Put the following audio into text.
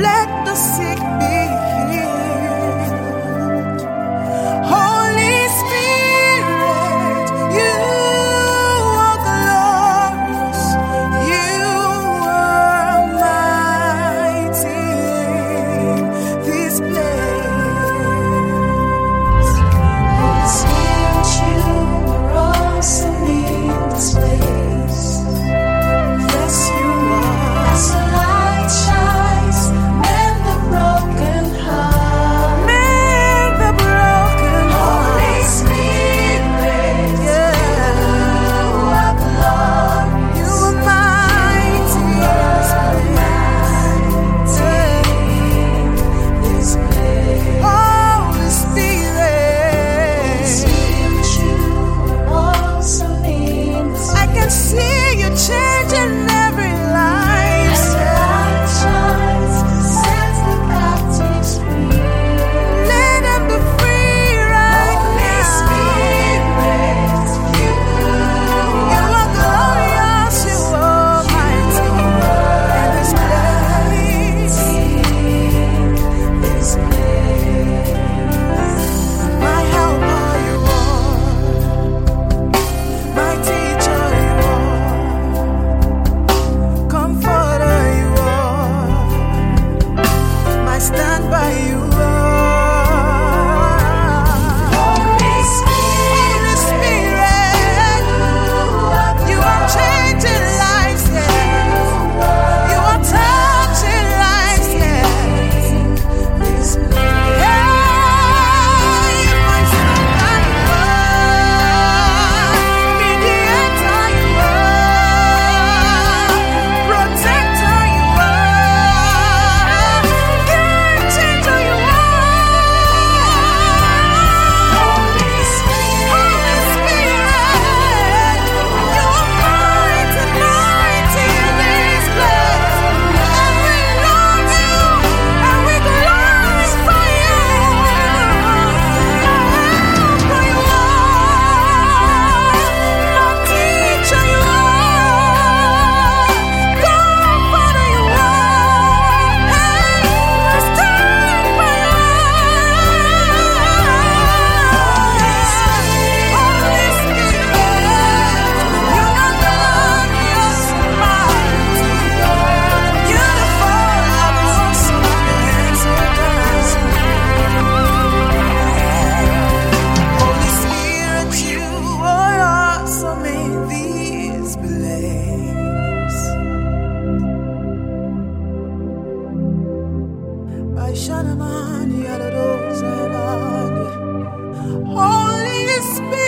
let Holy Spirit.